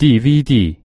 DVD